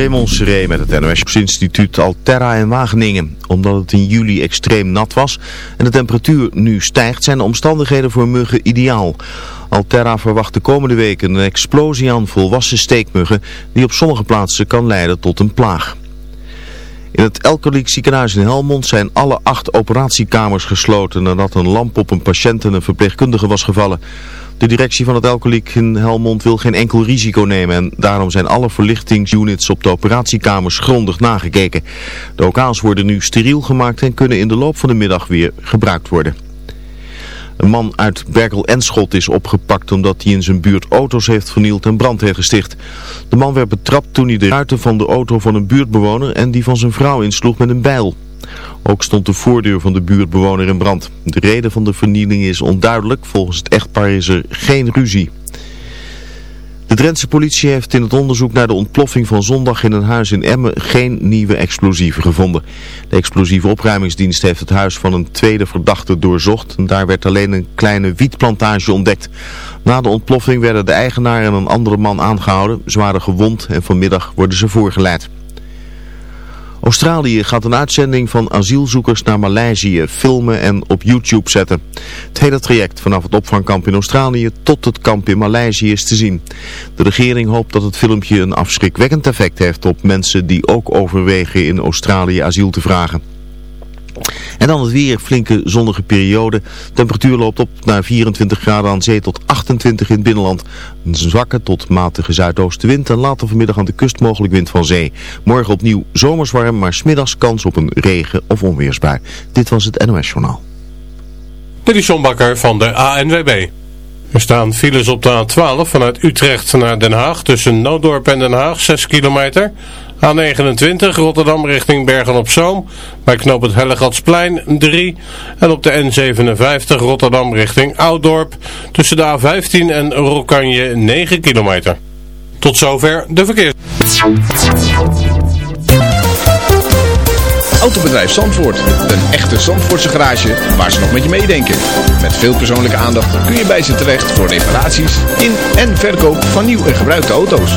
Raymond met het NOS-instituut Alterra in Wageningen. Omdat het in juli extreem nat was en de temperatuur nu stijgt, zijn de omstandigheden voor muggen ideaal. Alterra verwacht de komende weken een explosie aan volwassen steekmuggen die op sommige plaatsen kan leiden tot een plaag. In het Elkerlijk ziekenhuis in Helmond zijn alle acht operatiekamers gesloten nadat een lamp op een patiënt en een verpleegkundige was gevallen. De directie van het Elkeliek in Helmond wil geen enkel risico nemen en daarom zijn alle verlichtingsunits op de operatiekamers grondig nagekeken. De OK's worden nu steriel gemaakt en kunnen in de loop van de middag weer gebruikt worden. Een man uit Berkel-Enschot is opgepakt omdat hij in zijn buurt auto's heeft vernield en brand heeft gesticht. De man werd betrapt toen hij de ruiten van de auto van een buurtbewoner en die van zijn vrouw insloeg met een bijl. Ook stond de voordeur van de buurtbewoner in brand. De reden van de vernieling is onduidelijk. Volgens het echtpaar is er geen ruzie. De Drentse politie heeft in het onderzoek naar de ontploffing van zondag in een huis in Emmen geen nieuwe explosieven gevonden. De explosieve opruimingsdienst heeft het huis van een tweede verdachte doorzocht. En daar werd alleen een kleine wietplantage ontdekt. Na de ontploffing werden de eigenaar en een andere man aangehouden. Waren gewond en vanmiddag worden ze voorgeleid. Australië gaat een uitzending van asielzoekers naar Maleisië filmen en op YouTube zetten. Het hele traject vanaf het opvangkamp in Australië tot het kamp in Maleisië is te zien. De regering hoopt dat het filmpje een afschrikwekkend effect heeft op mensen die ook overwegen in Australië asiel te vragen. En dan het weer, flinke zonnige periode. Temperatuur loopt op naar 24 graden aan zee tot 28 in het binnenland. Een zwakke tot matige zuidoostenwind en later vanmiddag aan de kust mogelijk wind van zee. Morgen opnieuw zomerswarm, maar smiddags kans op een regen- of onweersbui. Dit was het NOS Journaal. Dit is John Bakker van de ANWB. Er staan files op de A12 vanuit Utrecht naar Den Haag tussen Nooddorp en Den Haag, 6 kilometer... A29 Rotterdam richting Bergen-op-Zoom. Bij knoop het Hellegatsplein 3. En op de N57 Rotterdam richting Ouddorp. Tussen de A15 en Rokanje 9 kilometer. Tot zover de verkeer. Autobedrijf Zandvoort. Een echte Zandvoortse garage waar ze nog met je meedenken. Met veel persoonlijke aandacht kun je bij ze terecht voor reparaties in en verkoop van nieuw en gebruikte auto's.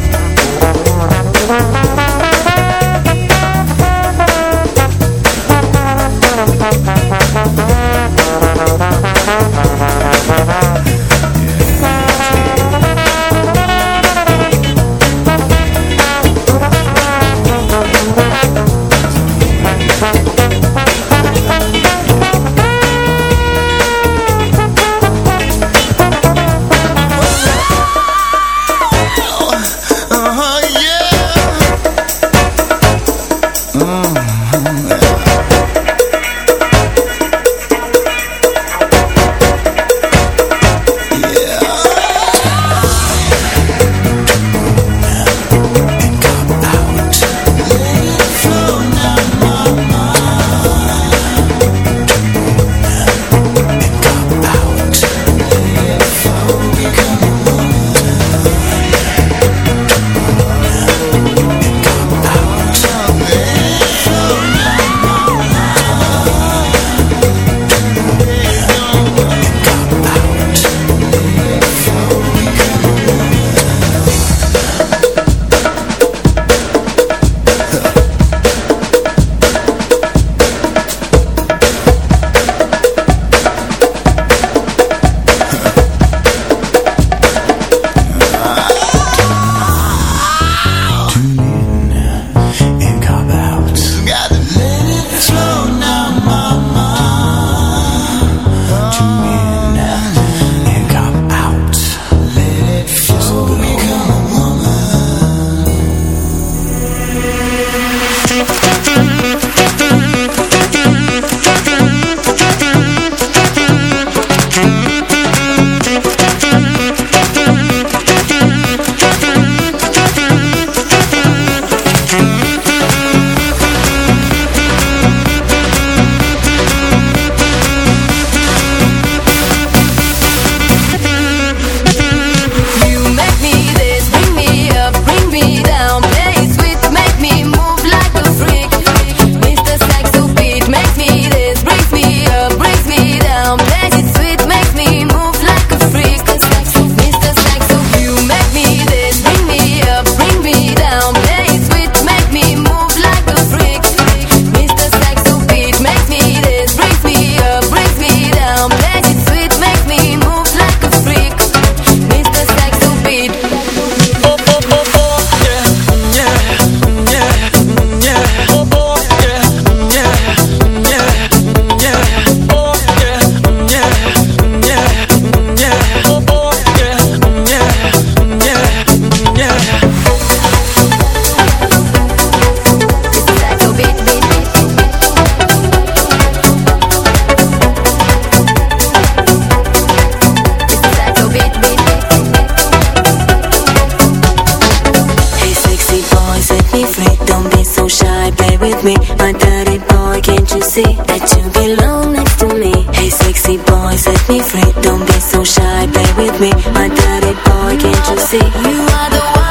Shy, play with me. My dirty boy, can't you see That you belong next to me? Hey sexy boy, set me free. Don't be so shy, play with me. My dirty boy, can't you see? You are the one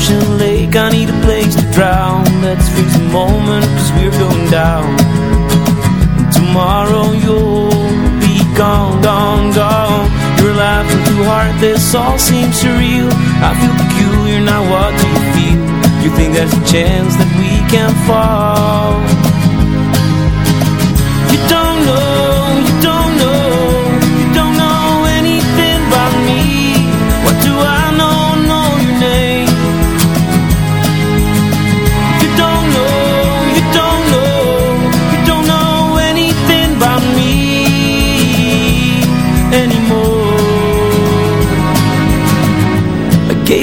ocean lake, I need a place to drown. Let's freeze a moment, cause we're going down. Tomorrow you'll be gone, gone, gone. You're laughing too hard, this all seems surreal. I feel peculiar, now what do you feel? You think there's a chance that we can fall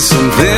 Some things.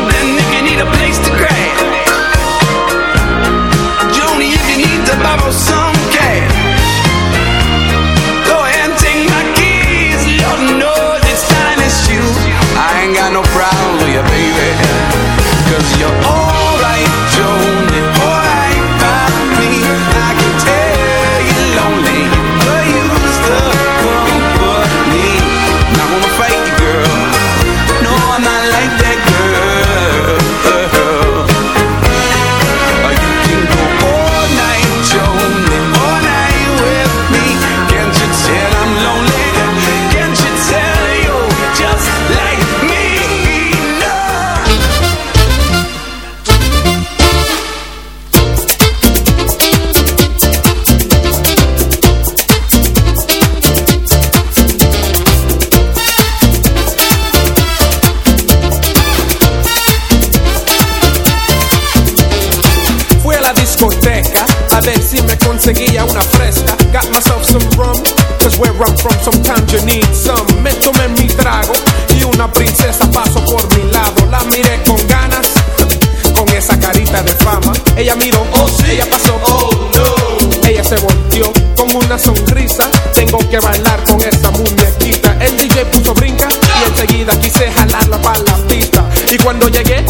enseguida quise jalarla para la pista. Y cuando llegué,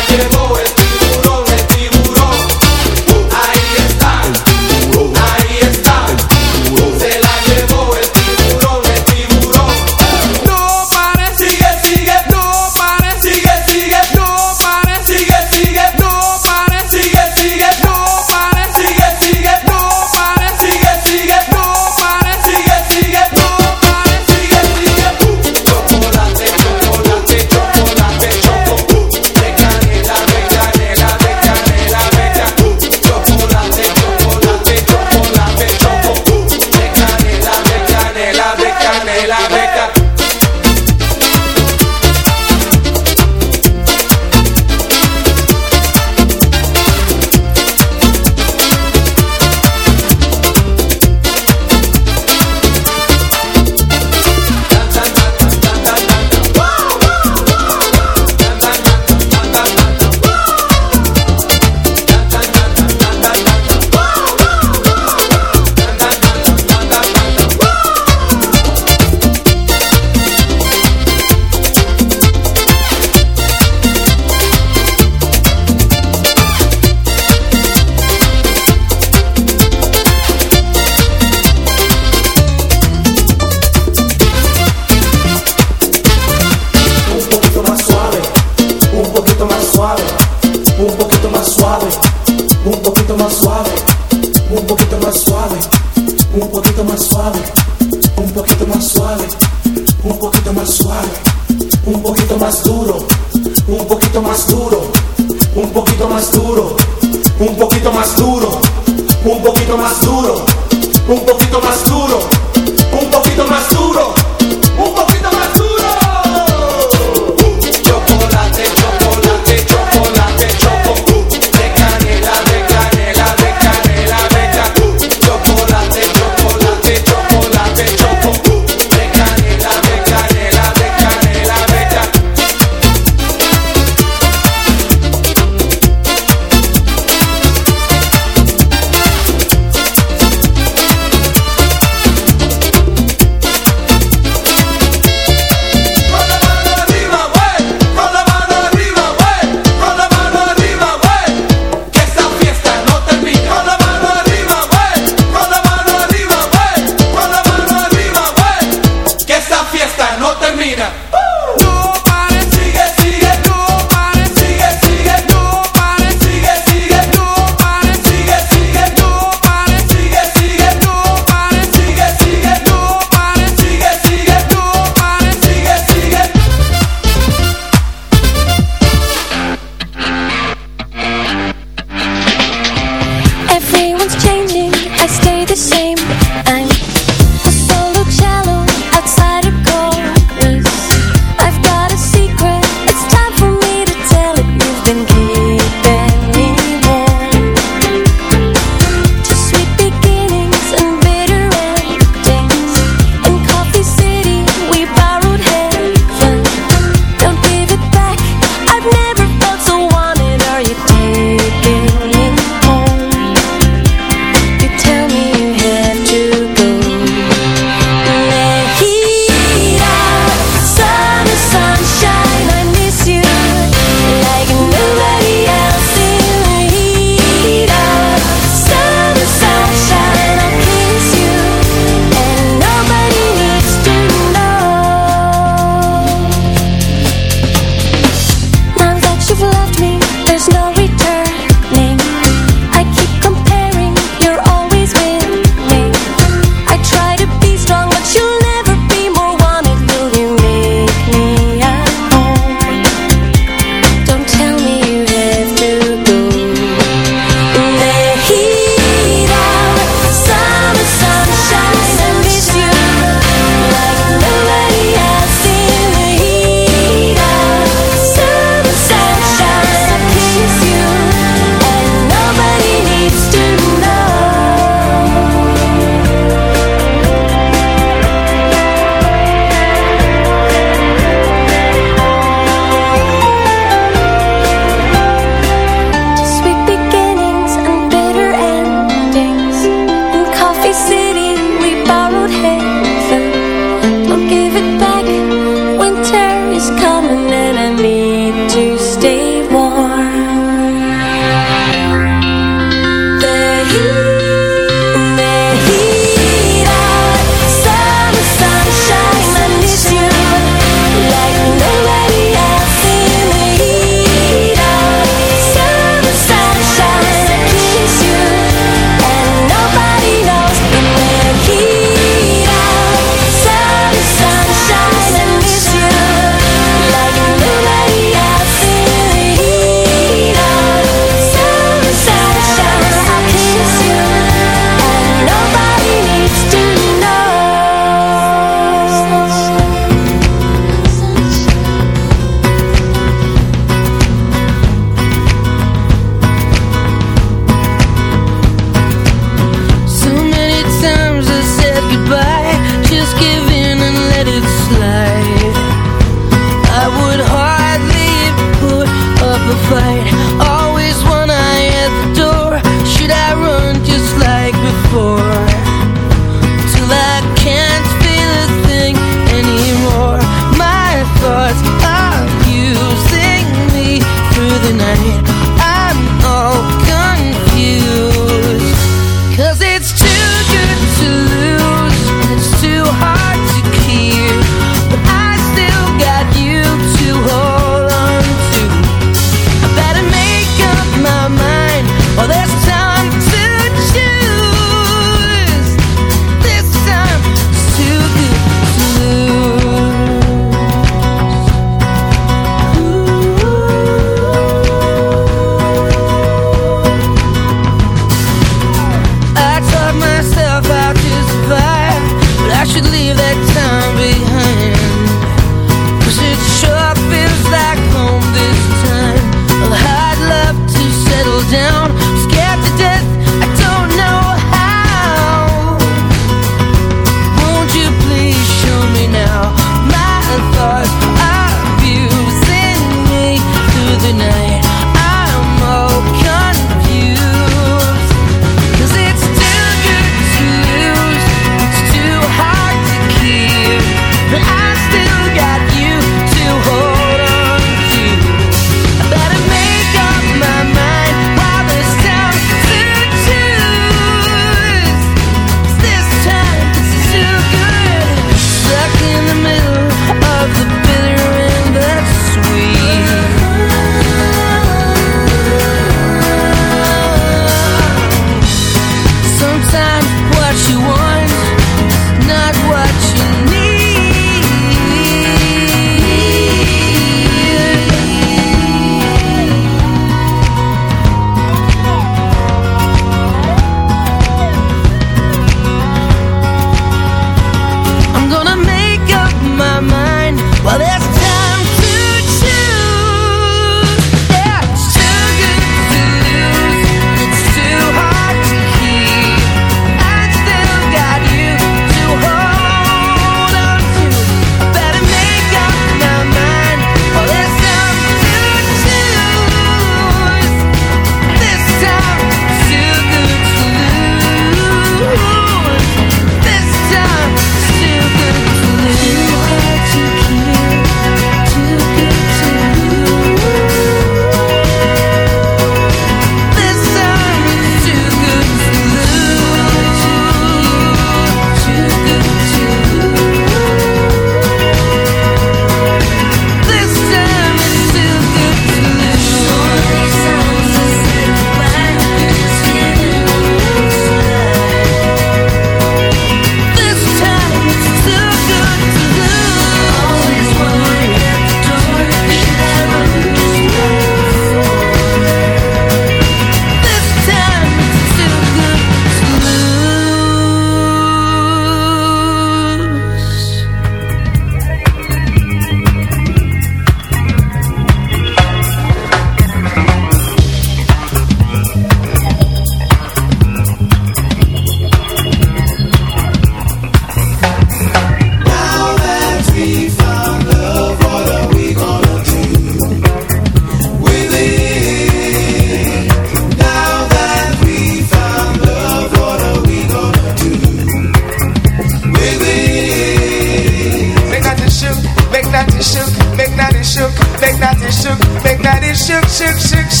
six, six, six.